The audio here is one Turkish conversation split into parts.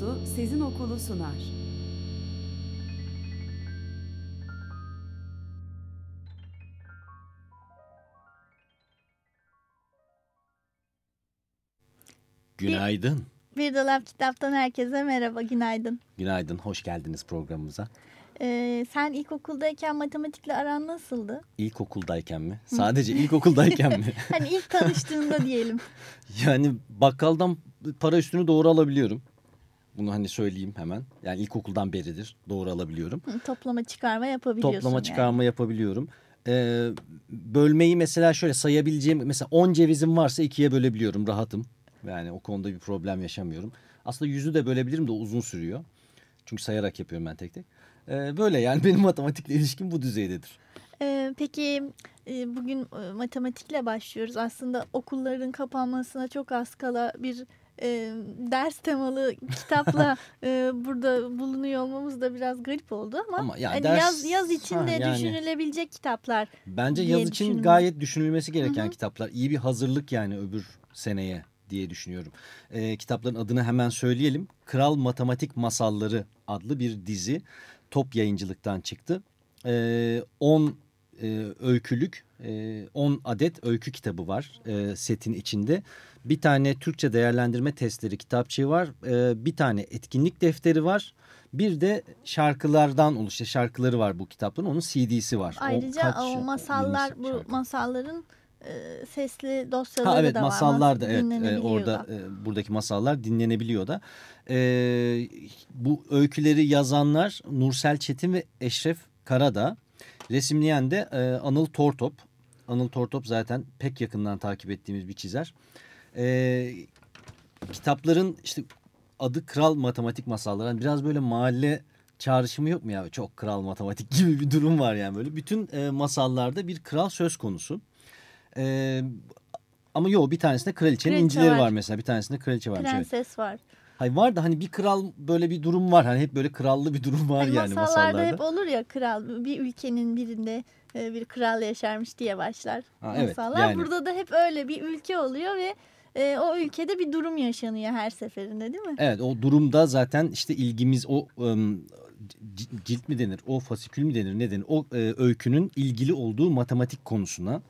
Dostu Sezin Okulu sunar. Günaydın. Bir Dolap Kitap'tan herkese merhaba, günaydın. Günaydın, hoş geldiniz programımıza. Ee, sen ilkokuldayken matematikle aran nasıldı? İlkokuldayken mi? Sadece ilkokuldayken mi? Hani ilk tanıştığında diyelim. Yani bakkaldan para üstünü doğru alabiliyorum. Bunu hani söyleyeyim hemen. Yani ilkokuldan beridir doğru alabiliyorum. Hı, Toplama çıkarma yapabiliyorsun Toplama yani. çıkarma yapabiliyorum. Ee, bölmeyi mesela şöyle sayabileceğim mesela 10 cevizim varsa ikiye bölebiliyorum rahatım. Yani o konuda bir problem yaşamıyorum. Aslında yüzü de bölebilirim de uzun sürüyor. Çünkü sayarak yapıyorum ben tek tek. Ee, böyle yani benim matematikle ilişkim bu düzeydedir. Ee, peki e, bugün e, matematikle başlıyoruz. Aslında okulların kapanmasına çok az kala bir e, ders temalı kitapla e, burada bulunuyor olmamız da biraz garip oldu ama, Ama yani hani ders- yaz yaz için de yani. düşünülebilecek kitaplar. Bence yaz için gayet düşünülmesi gereken Hı hı. kitaplar. İyi bir hazırlık yani öbür seneye diye düşünüyorum. Ee, kitapların adını hemen söyleyelim. Kral Matematik Masalları adlı bir dizi top yayıncılıktan çıktı. 10 öykülük 10 adet öykü kitabı var e, setin içinde. Bir tane Türkçe değerlendirme testleri kitapçığı var. E, bir tane etkinlik defteri var. Bir de şarkılardan oluşan şarkıları var bu kitapların. Onun CD'si var. Ayrıca o, şarkı? masallar 20 bu şarkı. masalların e, sesli dosyaları Ha evet da var. masallar da evet e, orada da. e, buradaki masallar dinlenebiliyor da. E, bu öyküleri yazanlar Nursel Çetin ve Eşref Karada. Resimleyen de e, Anıl Tortop. Anıl Tortop zaten pek yakından takip ettiğimiz bir çizer. E, kitapların işte adı Kral Matematik Masalları. Yani biraz böyle mahalle çağrışımı yok mu ya? Çok kral matematik gibi bir durum var yani böyle. Bütün e, masallarda bir kral söz konusu. E, ama yok bir tanesinde kraliçenin Kraliçe incileri var. var. mesela. Bir tanesinde kraliçe. Evet. Prenses var. Hayır var da hani bir kral böyle bir durum var. Hani hep böyle krallı bir durum var Hani yani masallarda, masallarda. hep olur ya kral bir ülkenin birinde e, bir kral yaşarmış diye başlar Ha, evet, masallar. yani. Burada da hep öyle bir ülke oluyor ve e, o ülkede bir durum yaşanıyor her seferinde değil mi? Evet o durumda zaten işte ilgimiz o cilt mi denir o fasikül mü denir ne denir o e, öykünün ilgili olduğu matematik konusuna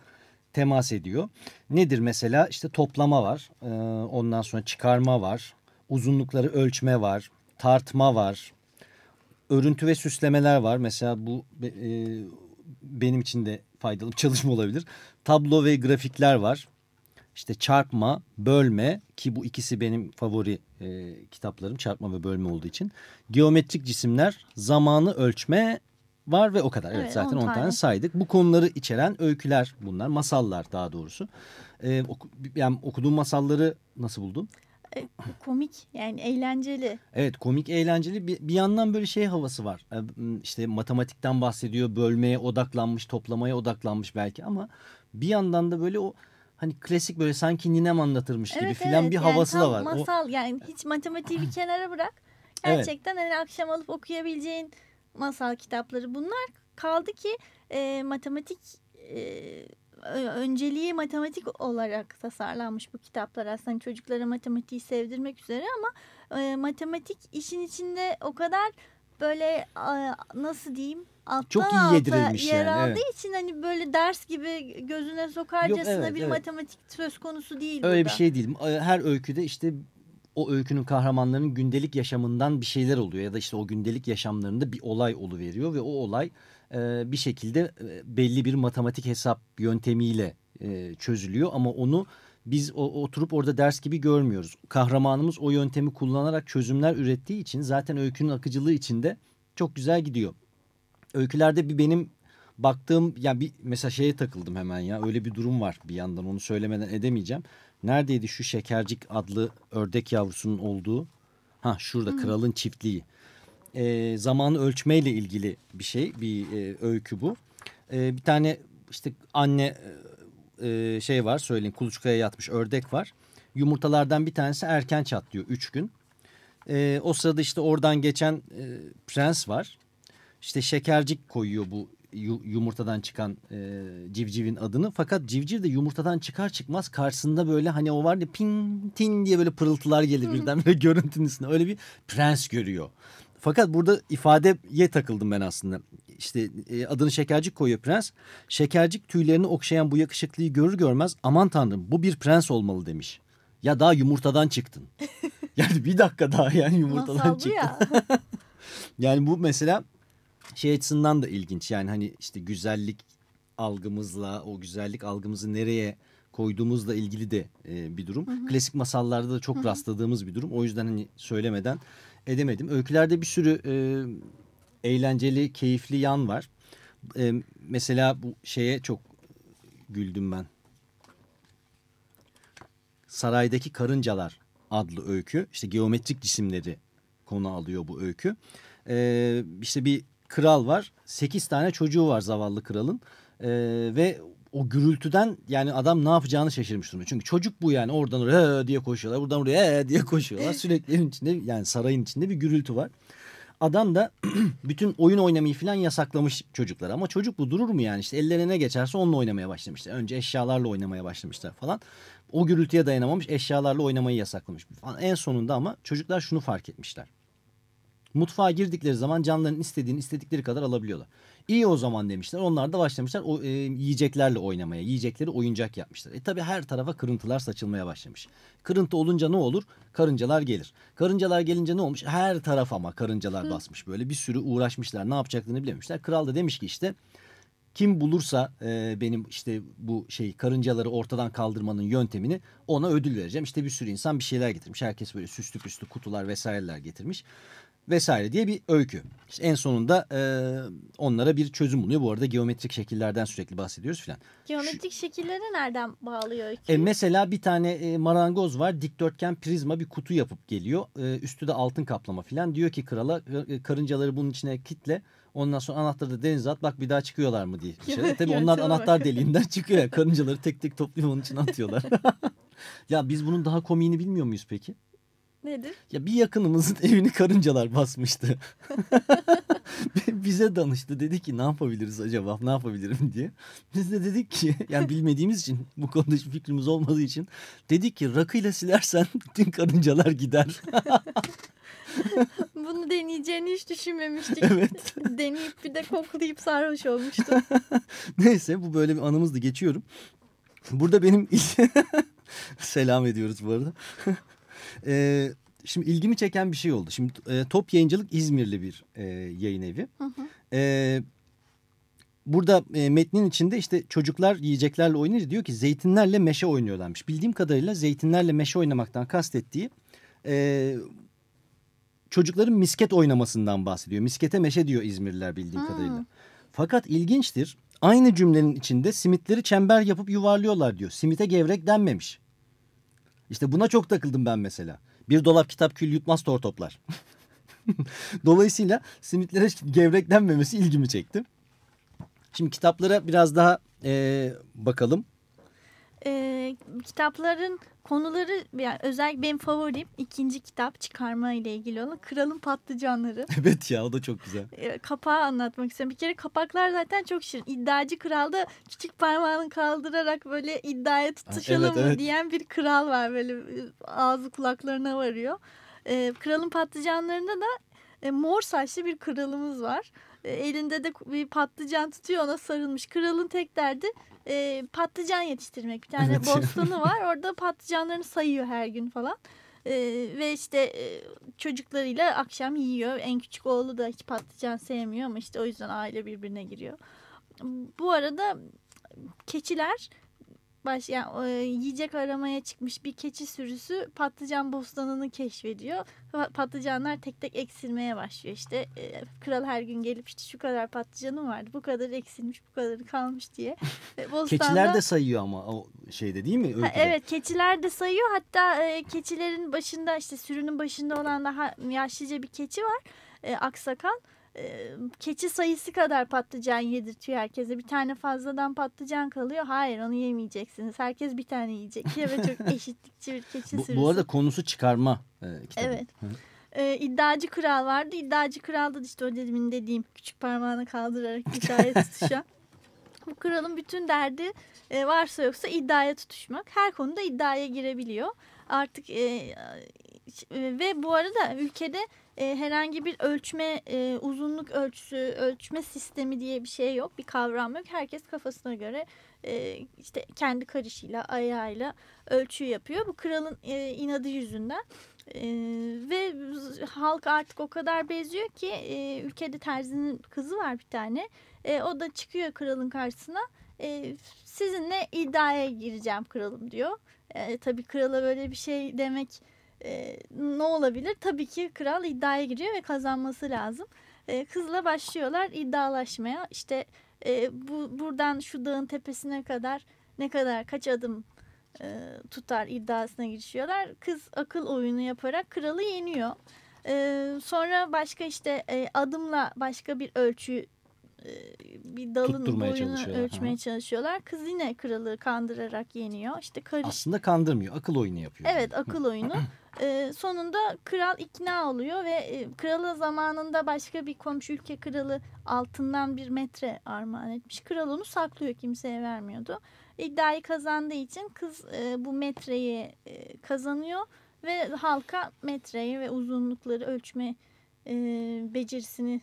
temas ediyor. Nedir mesela işte toplama var e, ondan sonra çıkarma var uzunlukları ölçme var tartma var örüntü ve süslemeler var. Mesela bu e, benim için de faydalı bir çalışma olabilir. Tablo ve grafikler var. İşte çarpma, bölme ki bu ikisi benim favori e, kitaplarım çarpma ve bölme olduğu için. Geometrik cisimler, zamanı ölçme var ve o kadar. Evet, Evet, zaten 10 on tane. tane. saydık. Bu konuları içeren öyküler bunlar, masallar daha doğrusu. E, oku, yani okuduğum masalları nasıl buldun? E, komik yani eğlenceli. Evet komik eğlenceli bir, bir yandan böyle şey havası var. Ee, İşte matematikten bahsediyor bölmeye odaklanmış toplamaya odaklanmış belki ama bir yandan da böyle o hani klasik böyle sanki ninem anlatırmış gibi filan bir yani havası tam da var. O, Masal yani hiç matematiği bir kenara bırak. Evet. Gerçekten hani akşam alıp okuyabileceğin masal kitapları bunlar. Kaldı ki e, matematik e, önceliği matematik olarak tasarlanmış bu kitaplar. Aslında hani çocuklara matematiği sevdirmek üzere ama e, matematik işin içinde o kadar böyle nasıl diyeyim alttan Çok iyi yedirilmiş yer yani, aldığı evet. için hani böyle ders gibi gözüne sokarcasına evet, bir evet. matematik söz konusu değil öyle bir burada. şey değil. Her öyküde işte o öykünün kahramanlarının gündelik yaşamından bir şeyler oluyor ya da işte o gündelik yaşamlarında bir olay oluveriyor ve o olay e, bir şekilde e, belli bir matematik hesap yöntemiyle e, çözülüyor ama onu biz o, oturup orada ders gibi görmüyoruz. Kahramanımız o yöntemi kullanarak çözümler ürettiği için zaten öykünün akıcılığı içinde çok güzel gidiyor. Öykülerde bir benim baktığım ya bir mesela şeye takıldım hemen ya öyle bir durum var bir yandan onu söylemeden edemeyeceğim. Neredeydi şu şekercik adlı ördek yavrusunun olduğu Ha şurada kralın çiftliği. E, zamanı ölçmeyle ilgili bir şey, bir e, öykü bu. E, bir tane işte anne e, şey var söyleyeyim kuluçkaya yatmış ördek var. Yumurtalardan bir tanesi erken çatlıyor 3 gün. E, o sırada işte oradan geçen e, prens var. İşte şekercik koyuyor bu yumurtadan çıkan e, civcivin adını. Fakat civciv de yumurtadan çıkar çıkmaz karşısında böyle hani o var ya pin tin diye böyle pırıltılar gelir birden böyle görüntünün üstüne. Öyle bir prens görüyor. Fakat burada ifadeye takıldım ben aslında. İşte e, adını şekercik koyuyor prens. Şekercik tüylerini okşayan bu yakışıklıyı görür görmez aman tanrım bu bir prens olmalı demiş. Ya daha yumurtadan çıktın. Yani bir dakika daha yani yumurtadan çıktın. Ya. yani bu mesela şey açısından da ilginç. Yani hani işte güzellik algımızla o güzellik algımızı nereye koyduğumuzla ilgili de e, bir durum. Hı hı. Klasik masallarda da çok hı hı. rastladığımız bir durum. O yüzden hani söylemeden edemedim. Öykülerde bir sürü e, eğlenceli, keyifli yan var. E, mesela bu şeye çok güldüm ben. Saraydaki Karıncalar adlı öykü. İşte geometrik cisimleri konu alıyor bu öykü. Ee, işte bir kral var. Sekiz tane çocuğu var zavallı kralın. Ee, ve o gürültüden yani adam ne yapacağını şaşırmış durumda. Çünkü çocuk bu yani oradan oraya diye koşuyorlar. Buradan oraya diye koşuyorlar. Sürekli evin içinde yani sarayın içinde bir gürültü var. Adam da bütün oyun oynamayı falan yasaklamış çocuklar. Ama çocuk bu durur mu yani? işte ellerine ne geçerse onunla oynamaya başlamışlar. Önce eşyalarla oynamaya başlamışlar falan. O gürültüye dayanamamış eşyalarla oynamayı yasaklamış. Falan. En sonunda ama çocuklar şunu fark etmişler. Mutfağa girdikleri zaman canlarının istediğini istedikleri kadar alabiliyorlar. İyi o zaman demişler. Onlar da başlamışlar o e, yiyeceklerle oynamaya. Yiyecekleri oyuncak yapmışlar. E tabi her tarafa kırıntılar saçılmaya başlamış. Kırıntı olunca ne olur? Karıncalar gelir. Karıncalar gelince ne olmuş? Her taraf ama karıncalar Hı. basmış. Böyle bir sürü uğraşmışlar. Ne yapacaklarını bilememişler. Kral da demiş ki işte kim bulursa e, benim işte bu şey karıncaları ortadan kaldırmanın yöntemini ona ödül vereceğim. İşte bir sürü insan bir şeyler getirmiş. Herkes böyle süslü püslü kutular vesaireler getirmiş vesaire diye bir öykü. İşte en sonunda e, onlara bir çözüm buluyor. Bu arada geometrik şekillerden sürekli bahsediyoruz filan. Geometrik Şu, şekilleri nereden bağlıyor öykü? E, mesela bir tane e, marangoz var. Dikdörtgen prizma bir kutu yapıp geliyor. E, üstü de altın kaplama filan. Diyor ki krala e, karıncaları bunun içine kitle. Ondan sonra anahtarı da denize at bak bir daha çıkıyorlar mı diye. Şey. Tabii onlar anahtar deliğinden çıkıyor ya. Karıncaları tek tek toplayıp onun içine atıyorlar. ya biz bunun daha komiğini bilmiyor muyuz peki? Nedir? Ya bir yakınımızın evini karıncalar basmıştı. Bize danıştı. Dedi ki ne yapabiliriz acaba? Ne yapabilirim diye. Biz de dedik ki yani bilmediğimiz için bu konuda hiçbir fikrimiz olmadığı için dedik ki rakıyla silersen bütün karıncalar gider. Bunu deneyeceğini hiç düşünmemiştik. Evet. Deneyip bir de koklayıp sarhoş olmuştu. Neyse bu böyle bir anımızdı geçiyorum. Burada benim selam ediyoruz bu arada. E, şimdi ilgimi çeken bir şey oldu. Şimdi e, Top Yayıncılık İzmirli bir e, yayın evi. Hı hı. E, burada e, metnin içinde işte çocuklar yiyeceklerle oynayınca diyor ki zeytinlerle meşe oynuyorlarmış. Bildiğim kadarıyla zeytinlerle meşe oynamaktan kastettiği e, çocukların misket oynamasından bahsediyor. Miskete meşe diyor İzmirliler bildiğim hmm. kadarıyla. Fakat ilginçtir aynı cümlenin içinde simitleri çember yapıp yuvarlıyorlar diyor. Simite gevrek denmemiş. İşte buna çok takıldım ben mesela. Bir dolap kitap kül yutmaz tor toplar. Dolayısıyla simitlere gevreklenmemesi ilgimi çekti. Şimdi kitaplara biraz daha e, bakalım. E, kitapların konuları yani özellikle benim favorim ikinci kitap çıkarma ile ilgili olan Kralın Patlıcanları. Evet ya o da çok güzel. E, kapağı anlatmak istiyorum. Bir kere kapaklar zaten çok şirin. İddiacı kral da küçük parmağını kaldırarak böyle iddiaya tutuşalım evet, evet. diyen bir kral var. Böyle e, ağzı kulaklarına varıyor. E, Kralın Patlıcanlarında da e, mor saçlı bir kralımız var. E, elinde de bir patlıcan tutuyor ona sarılmış. Kralın tek derdi e, patlıcan yetiştirmek. Bir tane evet. bostanı var orada patlıcanlarını sayıyor her gün falan. E, ve işte e, çocuklarıyla akşam yiyor. En küçük oğlu da hiç patlıcan sevmiyor ama işte o yüzden aile birbirine giriyor. Bu arada keçiler baş yani e, yiyecek aramaya çıkmış bir keçi sürüsü patlıcan bostanını keşfediyor. Pa- Patlıcanlar tek tek eksilmeye başlıyor. İşte e, kral her gün gelip işte şu kadar patlıcanım vardı. Bu kadar eksilmiş, bu kadarı kalmış diye. E, bostanda... Keçiler de sayıyor ama o şeyde değil mi? Ha, evet keçiler de sayıyor. Hatta e, keçilerin başında işte sürünün başında olan daha yaşlıca bir keçi var. E, aksakal. E, keçi sayısı kadar patlıcan yedirtiyor herkese. Bir tane fazladan patlıcan kalıyor. Hayır onu yemeyeceksiniz. Herkes bir tane yiyecek diye ve çok eşitlikçi bir keçi Bu, sürüsü. bu arada konusu çıkarma e, kitabı. Evet. E, iddiacı kral vardı. İddiacı kralda da işte o demin dediğim küçük parmağını kaldırarak iddiaya tutuşan. Bu kralın bütün derdi e, varsa yoksa iddiaya tutuşmak. Her konuda iddiaya girebiliyor. Artık e, e, ve bu arada ülkede e, herhangi bir ölçme e, uzunluk ölçüsü ölçme sistemi diye bir şey yok. Bir kavram yok. Herkes kafasına göre e, işte kendi karışıyla ayağıyla ölçü yapıyor. Bu kralın e, inadı yüzünden. E, ve halk artık o kadar beziyor ki e, ülkede terzinin kızı var bir tane. E, o da çıkıyor kralın karşısına. E, sizinle iddiaya gireceğim kralım diyor. E, tabii krala böyle bir şey demek e, ne olabilir? Tabii ki kral iddiaya giriyor ve kazanması lazım. E, kızla başlıyorlar iddialaşmaya. İşte e, bu buradan şu dağın tepesine kadar ne kadar kaç adım e, tutar iddiasına girişiyorlar. Kız akıl oyunu yaparak kralı yeniyor. E, sonra başka işte e, adımla başka bir ölçü bir dalın boyunu ölçmeye Aha. çalışıyorlar. Kız yine kralı kandırarak yeniyor. İşte karış Aslında kandırmıyor. Akıl oyunu yapıyor. Evet akıl oyunu. Ee, sonunda kral ikna oluyor ve e, kralı zamanında başka bir komşu ülke kralı altından bir metre armağan etmiş. Kral onu saklıyor kimseye vermiyordu. İddiayı kazandığı için kız e, bu metreyi e, kazanıyor ve halka metreyi ve uzunlukları ölçme e, becerisini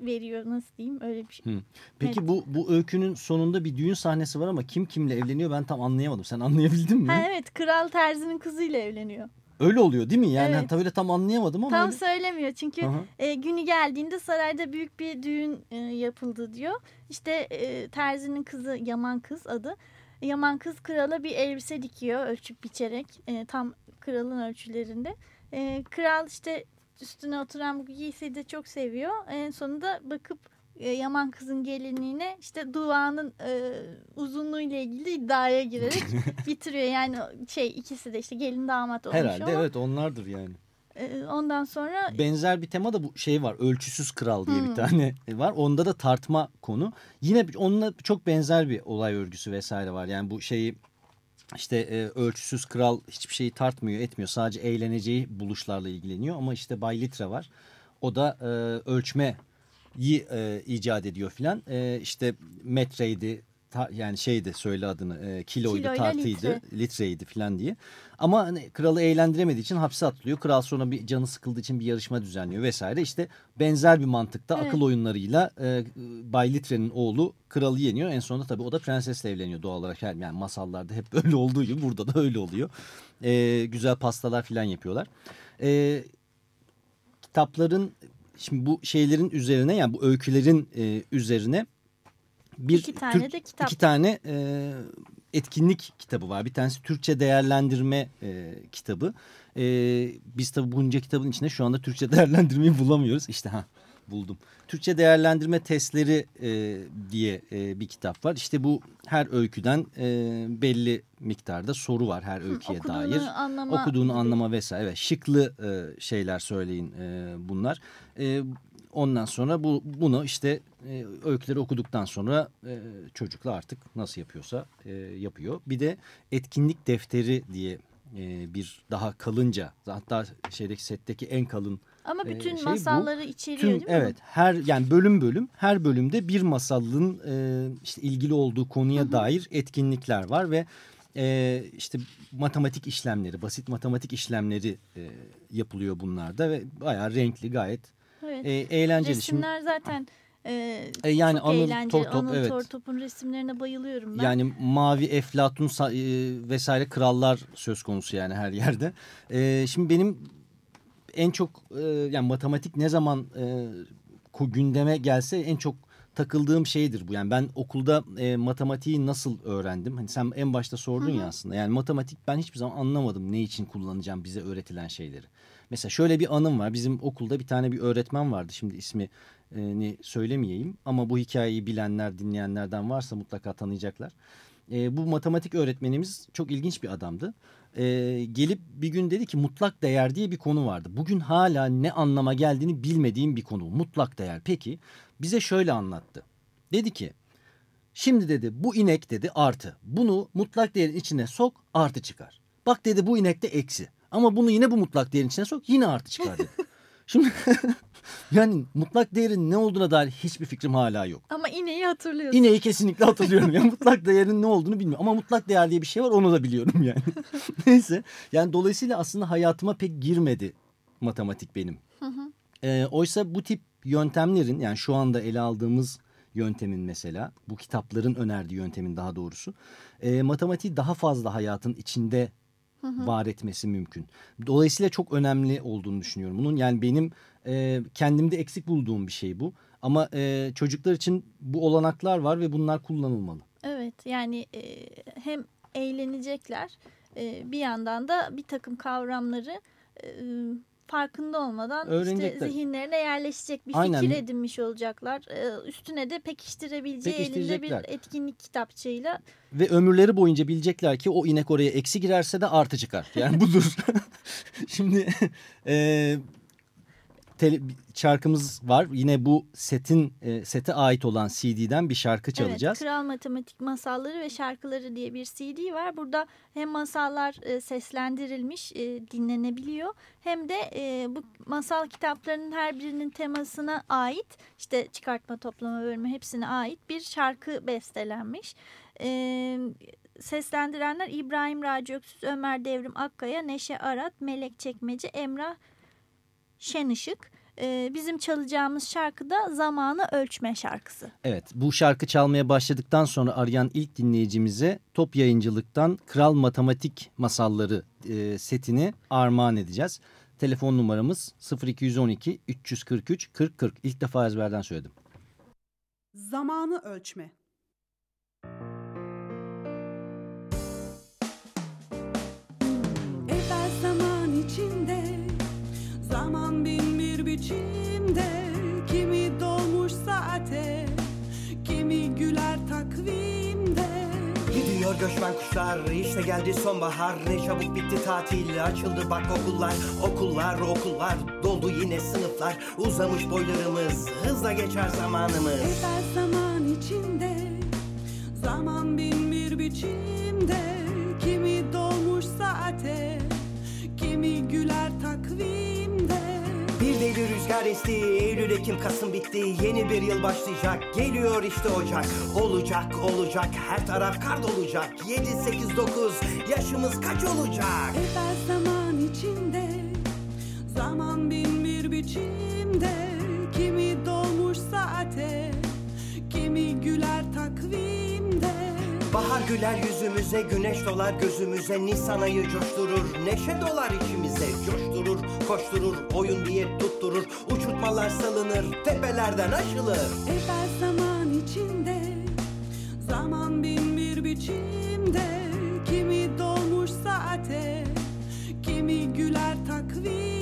veriyor nasıl diyeyim öyle bir şey. Peki Evet. bu bu öykünün sonunda bir düğün sahnesi var ama kim kimle evleniyor ben tam anlayamadım. Sen anlayabildin mi? Ha, evet kral terzinin kızıyla evleniyor. Öyle oluyor değil mi? Yani Evet. evet. tabii tam anlayamadım ama. Tam öyle- söylemiyor çünkü Hı hı. e, günü geldiğinde sarayda büyük bir düğün e, yapıldı diyor. İşte e, terzinin kızı Yaman kız adı. Yaman kız krala bir elbise dikiyor ölçüp biçerek e, tam kralın ölçülerinde. E, kral işte üstüne oturan bu giysiyi de çok seviyor. En sonunda bakıp e, Yaman kızın gelinliğine işte duanın e, uzunluğu ile ilgili iddiaya girerek bitiriyor. Yani şey ikisi de işte gelin damat olmuş Herhalde ama evet onlardır yani. e, ondan sonra Benzer bir tema da bu şey var. Ölçüsüz Kral diye Hmm. bir tane var. Onda da tartma konu. Yine onunla çok benzer bir olay örgüsü vesaire var. Yani bu şeyi işte e, ölçüsüz kral hiçbir şeyi tartmıyor etmiyor. Sadece eğleneceği buluşlarla ilgileniyor. Ama işte Bay Litre var. O da e, ölçmeyi e, icat ediyor filan. E, işte metreydi ta- yani şeydi söyle adını e, kiloydu Kiloyla tartıydı litre. litreydi filan diye. Ama hani kralı eğlendiremediği için hapse atılıyor. Kral sonra bir canı sıkıldığı için bir yarışma düzenliyor vesaire. İşte benzer bir mantıkta Evet. akıl oyunlarıyla e, Bay Litre'nin oğlu kralı yeniyor. En sonunda tabii o da prensesle evleniyor doğal olarak. Yani yani masallarda hep öyle olduğu gibi burada da öyle oluyor. E, güzel pastalar filan yapıyorlar. E, kitapların şimdi bu şeylerin üzerine yani bu öykülerin e, üzerine bir iki tane Türk- de kitap. iki tane e, etkinlik kitabı var. Bir tanesi Türkçe değerlendirme e, kitabı. E, biz tabii bunca kitabın içinde şu anda Türkçe değerlendirmeyi bulamıyoruz. İşte ha buldum. Türkçe değerlendirme testleri e, diye e, bir kitap var. İşte bu her öyküden e, belli miktarda soru var her öyküye okuduğunu dair. anlama Okuduğunu anlama vesaire. Evet, şıklı e, şeyler söyleyin e, bunlar. E, ondan sonra bu bunu işte e, öyküleri okuduktan sonra e, çocukla artık nasıl yapıyorsa e, yapıyor. Bir de etkinlik defteri diye e, bir daha kalınca hatta şeydeki setteki en kalın Ama Ee, bütün şey bu, masalları içeriyor tüm değil mi? evet her yani bölüm bölüm her bölümde bir masalın e, işte ilgili olduğu konuya dair etkinlikler var ve e, işte matematik işlemleri basit matematik işlemleri e, yapılıyor bunlarda ve bayağı renkli gayet Evet. e, eğlenceli. Şimdi, Resimler zaten e, E, yani çok Anıl eğlenceli. Tortop, Anıl evet. Tortop'un resimlerine bayılıyorum ben. Yani mavi eflatun e, vesaire krallar söz konusu yani her yerde. E, şimdi benim en çok e, yani matematik ne zaman e, gündeme gelse en çok takıldığım şeydir bu. Yani ben okulda e, matematiği nasıl öğrendim? Hani sen en başta sordun ya aslında. Yani matematik ben hiçbir zaman anlamadım ne için kullanacağım bize öğretilen şeyleri. Mesela şöyle bir anım var. Bizim okulda bir tane bir öğretmen vardı. Şimdi ismini söylemeyeyim ama bu hikayeyi bilenler, dinleyenlerden varsa mutlaka tanıyacaklar. E, bu matematik öğretmenimiz çok ilginç bir adamdı. E, gelip bir gün dedi ki mutlak değer diye bir konu vardı. Bugün hala ne anlama geldiğini bilmediğim bir konu. Mutlak değer. Peki bize şöyle anlattı. Dedi ki şimdi dedi bu inek dedi artı. Bunu mutlak değerin içine sok artı çıkar. Bak dedi bu inekte eksi. Ama bunu yine bu mutlak değerin içine sok yine artı çıkar dedi. Şimdi yani mutlak değerin ne olduğuna dair hiçbir fikrim hala yok. Ama ineği hatırlıyorsun. İneği kesinlikle hatırlıyorum. Yani mutlak değerin ne olduğunu bilmiyorum. Ama mutlak değer diye bir şey var onu da biliyorum yani. Neyse yani dolayısıyla aslında hayatıma pek girmedi matematik benim. Hı hı. E, oysa bu tip yöntemlerin yani şu anda ele aldığımız yöntemin mesela bu kitapların önerdiği yöntemin daha doğrusu e, matematiği daha fazla hayatın içinde Hı hı. var etmesi mümkün. Dolayısıyla çok önemli olduğunu düşünüyorum bunun. Yani benim e, kendimde eksik bulduğum bir şey bu. Ama e, çocuklar için bu olanaklar var ve bunlar kullanılmalı. Evet yani e, hem eğlenecekler e, bir yandan da bir takım kavramları e, farkında olmadan işte zihinlerine yerleşecek bir Aynen. fikir edinmiş olacaklar. E, üstüne de pekiştirebileceği elinde bir etkinlik kitapçığıyla Ve ömürleri boyunca bilecekler ki o inek oraya eksi girerse de artı çıkar. Yani budur. Şimdi e, tele, şarkımız var. Yine bu setin e, sete ait olan CD'den bir şarkı çalacağız. Evet, Kral Matematik Masalları ve Şarkıları diye bir CD var. Burada hem masallar e, seslendirilmiş, e, dinlenebiliyor. Hem de e, bu masal kitaplarının her birinin temasına ait, işte çıkartma, toplama, bölümü hepsine ait bir şarkı bestelenmiş. E, seslendirenler İbrahim Raci Öksüz, Ömer Devrim Akkaya, Neşe Arat, Melek Çekmece, Emrah Şenışık. E, bizim çalacağımız şarkı da Zamanı Ölçme şarkısı. Evet bu şarkı çalmaya başladıktan sonra arayan ilk dinleyicimize Top Yayıncılık'tan Kral Matematik Masalları e, setini armağan edeceğiz. Telefon numaramız 0212 343 40 40. İlk defa ezberden söyledim. Zamanı ölçme. Evvel zaman içinde, zaman biçimde, kimi dolmuş saate, kimi güler takvimde. Gidiyor göçmen kuşlar işte geldi sonbahar. Ne çabuk bitti tatil açıldı bak okullar. Okullar okullar doldu yine sınıflar. Uzamış boylarımız hızla geçer zamanımız. Evvel zaman içinde, zaman bin bir biçimde, kimi dolmuş saate, kimi güler takvimde. Rüzgar esti Eylül Ekim Kasım bitti Yeni bir yıl başlayacak. Geliyor işte Ocak. Olacak olacak her taraf kar dolacak. 7 8 9 yaşımız kaç olacak? Evvel zaman içinde, zaman bin bir biçimde, kimi dolmuş saate, kimi güler takvimde. Bahar güler yüzümüze, güneş dolar gözümüze, Nisan ayı coşturur, neşe dolar içimize, coşturur, koşturur, oyun diye tutturur, uçurtmalar salınır, tepelerden aşılır. Evvel zaman içinde, zaman bin bir biçimde, kimi dolmuş saate, kimi güler takvimde.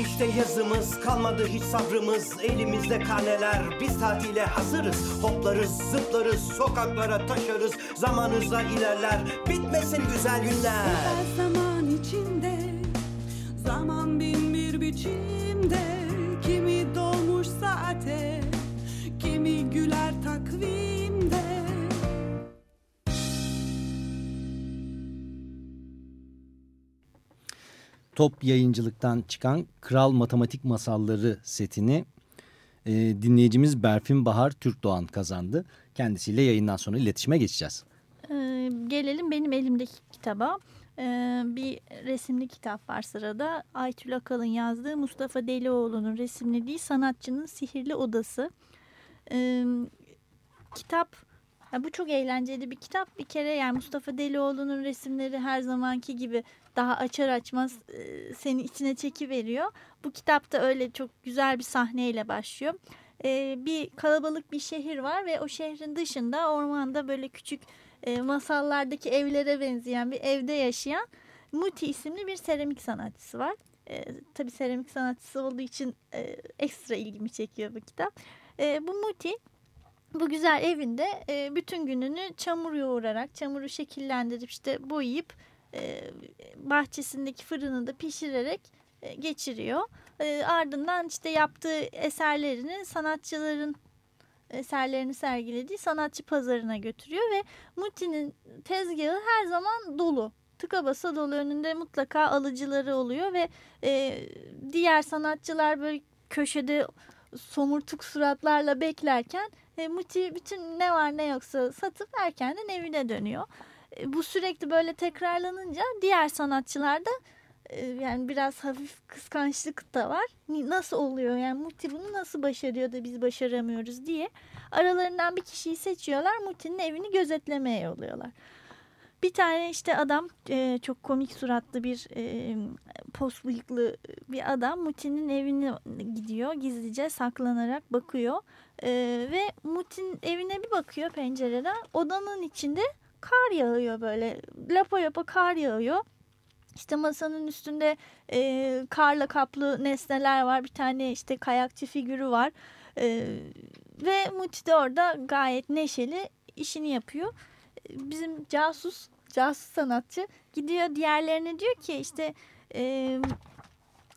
İşte yazımız, kalmadı hiç sabrımız, elimizde karneler, biz tatile hazırız, hoplarız, zıplarız, sokaklara taşarız, zaman hızla ilerler, bitmesin güzel günler. Evvel zaman içinde, zaman bin bir biçimde, kimi dolmuş saate, kimi güler takvimde. Top Yayıncılık'tan çıkan Kral Matematik Masalları setini e, dinleyicimiz Berfin Bahar Türkdoğan kazandı. Kendisiyle yayından sonra iletişime geçeceğiz. Ee, gelelim benim elimdeki kitaba. Ee, bir resimli kitap var sırada. Aytül Akalın yazdığı Mustafa Delioğlu'nun resimlediği Sanatçının Sihirli Odası. Ee, kitap ya bu çok eğlenceli bir kitap. Bir kere yani Mustafa Delioğlu'nun resimleri her zamanki gibi daha açar açmaz seni içine çekiveriyor. Bu kitapta öyle çok güzel bir sahneyle başlıyor. bir kalabalık bir şehir var ve o şehrin dışında ormanda böyle küçük masallardaki evlere benzeyen bir evde yaşayan Muti isimli bir seramik sanatçısı var. E, tabii seramik sanatçısı olduğu için ekstra ilgimi çekiyor bu kitap. Bu Muti bu güzel evinde bütün gününü çamur yoğurarak, çamuru şekillendirip işte boyayıp e, bahçesindeki fırınında pişirerek e, geçiriyor. E, ardından işte yaptığı eserlerini sanatçıların eserlerini sergilediği sanatçı pazarına götürüyor ve Muti'nin tezgahı her zaman dolu. Tıka basa dolu önünde mutlaka alıcıları oluyor ve e, diğer sanatçılar böyle köşede somurtuk suratlarla beklerken e, Muti bütün ne var ne yoksa satıp erkenden evine dönüyor. Bu sürekli böyle tekrarlanınca diğer sanatçılar da e, yani biraz hafif kıskançlık da var. Nasıl oluyor yani Muti bunu nasıl başarıyor da biz başaramıyoruz diye aralarından bir kişiyi seçiyorlar. Muti'nin evini gözetlemeye yolluyorlar. Bir tane işte adam e, çok komik suratlı bir e, pos bıyıklı bir adam Muti'nin evine gidiyor gizlice saklanarak bakıyor e, ve Muti'nin evine bir bakıyor pencereden odanın içinde kar yağıyor böyle lapa lapa kar yağıyor. İşte masanın üstünde e, karla kaplı nesneler var. Bir tane işte kayakçı figürü var. E, ve Muti de orada gayet neşeli işini yapıyor. Bizim casus, casus sanatçı gidiyor diğerlerine diyor ki işte e,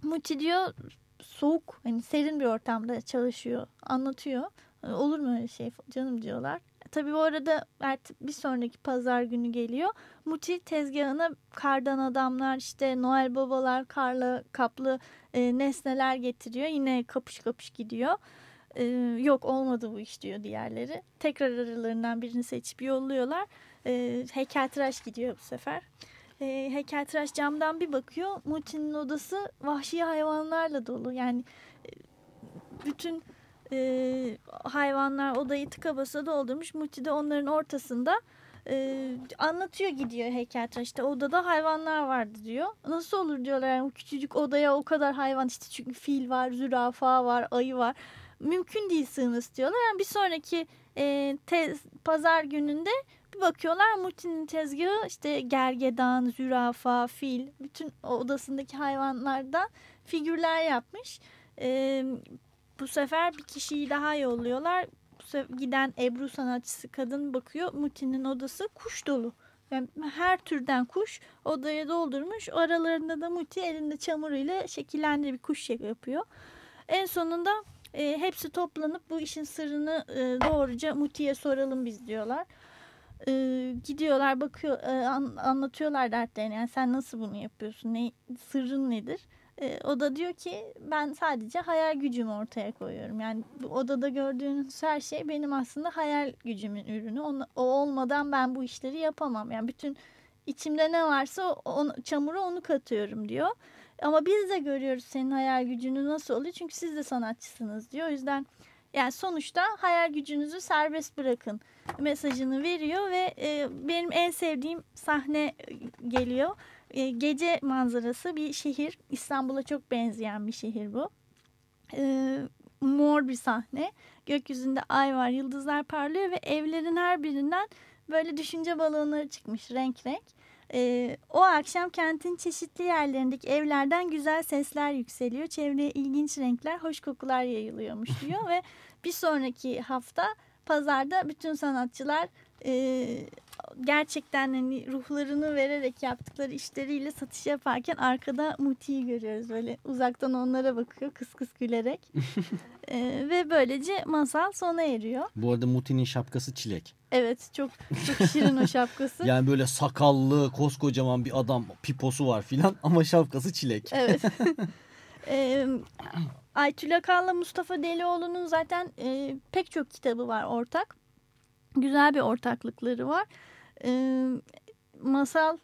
Muti diyor soğuk hani serin bir ortamda çalışıyor anlatıyor. Olur mu öyle şey canım diyorlar. Tabii bu arada artık bir sonraki pazar günü geliyor. Muti tezgahına kardan adamlar işte Noel babalar karla kaplı e, nesneler getiriyor. Yine kapış kapış gidiyor. E, yok olmadı bu iş diyor diğerleri. Tekrar aralarından birini seçip yolluyorlar. E, heykeltıraş gidiyor bu sefer. E, heykeltıraş camdan bir bakıyor. Muti'nin odası vahşi hayvanlarla dolu. Yani e, bütün e, hayvanlar odayı tıka basa doldurmuş. Muti de onların ortasında e, anlatıyor gidiyor heykeltıraş. İşte odada hayvanlar vardı diyor. Nasıl olur diyorlar yani küçücük odaya o kadar hayvan işte çünkü fil var, zürafa var, ayı var. Mümkün değil sığınız diyorlar. Yani bir sonraki e, tez, pazar gününde bir bakıyorlar Muti'nin tezgahı işte gergedan, zürafa, fil bütün odasındaki hayvanlardan figürler yapmış. E, bu sefer bir kişiyi daha yolluyorlar. Giden Ebru sanatçısı kadın bakıyor. Muti'nin odası kuş dolu. Yani her türden kuş odaya doldurmuş. Aralarında da Muti elinde çamuruyla şekillendiği bir kuş şey yapıyor. En sonunda e, hepsi toplanıp bu işin sırrını e, doğruca Muti'ye soralım biz diyorlar. E, gidiyorlar bakıyor e, an, anlatıyorlar dertlerini. Yani sen nasıl bunu yapıyorsun? Ne, sırrın nedir? E, o da diyor ki ben sadece hayal gücümü ortaya koyuyorum. Yani bu odada gördüğünüz her şey benim aslında hayal gücümün ürünü. O olmadan ben bu işleri yapamam. Yani bütün içimde ne varsa onu, çamura onu katıyorum diyor. Ama biz de görüyoruz senin hayal gücünü nasıl oluyor. Çünkü siz de sanatçısınız diyor. O yüzden yani sonuçta hayal gücünüzü serbest bırakın mesajını veriyor ve e, benim en sevdiğim sahne geliyor e, gece manzarası bir şehir. İstanbul'a çok benzeyen bir şehir bu. E, mor bir sahne. Gökyüzünde ay var, yıldızlar parlıyor ve evlerin her birinden böyle düşünce balonları çıkmış renk renk. E, o akşam kentin çeşitli yerlerindeki evlerden güzel sesler yükseliyor. Çevreye ilginç renkler, hoş kokular yayılıyormuş diyor ve bir sonraki hafta pazarda bütün sanatçılar e, gerçekten hani ruhlarını vererek yaptıkları işleriyle satış yaparken arkada Muti'yi görüyoruz. Böyle uzaktan onlara bakıyor kıs kıs gülerek. e, ve böylece masal sona eriyor. Bu arada Muti'nin şapkası çilek. Evet çok çok şirin o şapkası. yani böyle sakallı koskocaman bir adam piposu var filan ama şapkası çilek. Evet. e, Aytül Akan'la Mustafa Delioğlu'nun zaten e, pek çok kitabı var ortak. Güzel bir ortaklıkları var. E, masal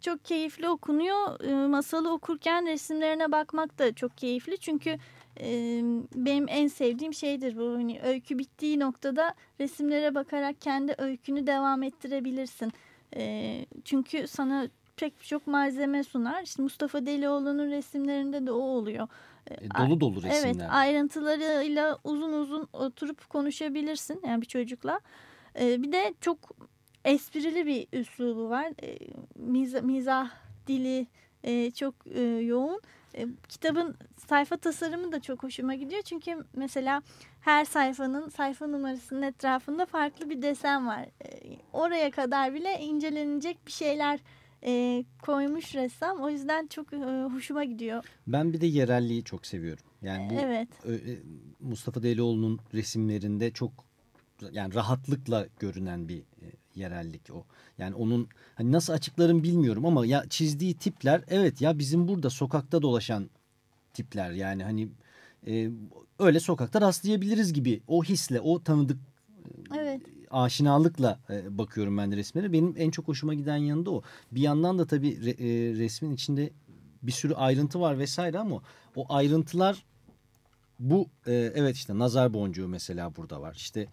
çok keyifli okunuyor. E, masalı okurken resimlerine bakmak da çok keyifli. Çünkü e, benim en sevdiğim şeydir bu. Hani öykü bittiği noktada resimlere bakarak kendi öykünü devam ettirebilirsin. E, çünkü sana pek çok malzeme sunar. İşte Mustafa Delioğlu'nun resimlerinde de o oluyor. E, dolu dolu resimler. Evet ayrıntılarıyla uzun uzun oturup konuşabilirsin yani bir çocukla. Ee, bir de çok esprili bir üslubu var. Ee, miza, mizah dili e, çok e, yoğun. E, kitabın sayfa tasarımı da çok hoşuma gidiyor. Çünkü mesela her sayfanın sayfa numarasının etrafında farklı bir desen var. E, oraya kadar bile incelenecek bir şeyler e, koymuş ressam. O yüzden çok e, hoşuma gidiyor. Ben bir de yerelliği çok seviyorum. Yani bu Evet. e, Mustafa Delioğlu'nun resimlerinde çok yani rahatlıkla görünen bir e, yerellik o. Yani onun hani nasıl açıklarım bilmiyorum ama ya çizdiği tipler evet ya bizim burada sokakta dolaşan tipler yani hani e, öyle sokakta rastlayabiliriz gibi o hisle o tanıdık Evet. aşinalıkla e, bakıyorum ben de resimlere. Benim en çok hoşuma giden yanı da o. Bir yandan da tabii re- e, resmin içinde bir sürü ayrıntı var vesaire ama o ayrıntılar bu e, evet işte nazar boncuğu mesela burada var. İşte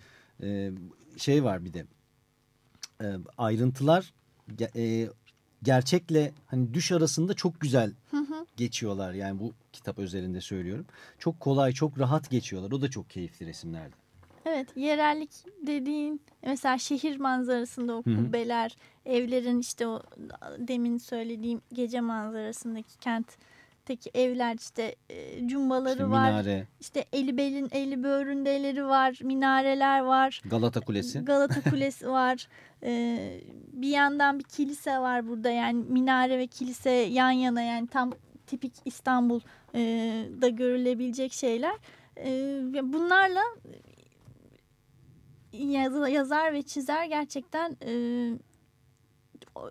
e, şey var bir de e, ayrıntılar e, gerçekle hani düş arasında çok güzel geçiyorlar. Yani bu kitap özelinde söylüyorum. Çok kolay, çok rahat geçiyorlar. O da çok keyifli resimlerdi. Evet yerellik dediğin mesela şehir manzarasında o Hı hı. kubbeler, evlerin işte o demin söylediğim gece manzarasındaki kentteki evler işte e, cumbaları İşte var. minare, İşte eli belin eli böğründeleri var, minareler var. Galata Kulesi. Galata Kulesi var. Ee, bir yandan bir kilise var burada yani minare ve kilise yan yana yani tam tipik İstanbul e, görülebilecek şeyler. E, bunlarla yaz- yazar ve çizer gerçekten e,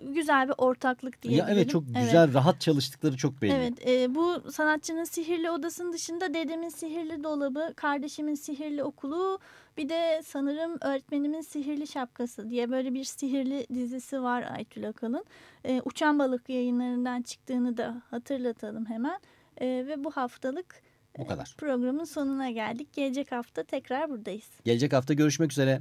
güzel bir ortaklık Ya diyebilirim. evet çok güzel, rahat çalıştıkları çok belli. Evet, e, bu sanatçının sihirli odasının dışında dedemin sihirli dolabı, kardeşimin sihirli okulu, bir de sanırım öğretmenimin sihirli şapkası diye böyle bir sihirli dizisi var Aytül Akalın. E, Uçan Balık yayınlarından çıktığını da hatırlatalım hemen. E, ve bu haftalık Bu kadar. programın sonuna geldik. Gelecek hafta tekrar buradayız. Gelecek hafta görüşmek üzere.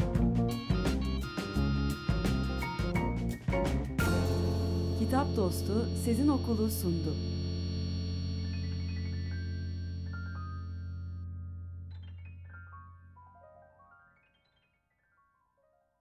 Dostu Sezin Okulu sundu.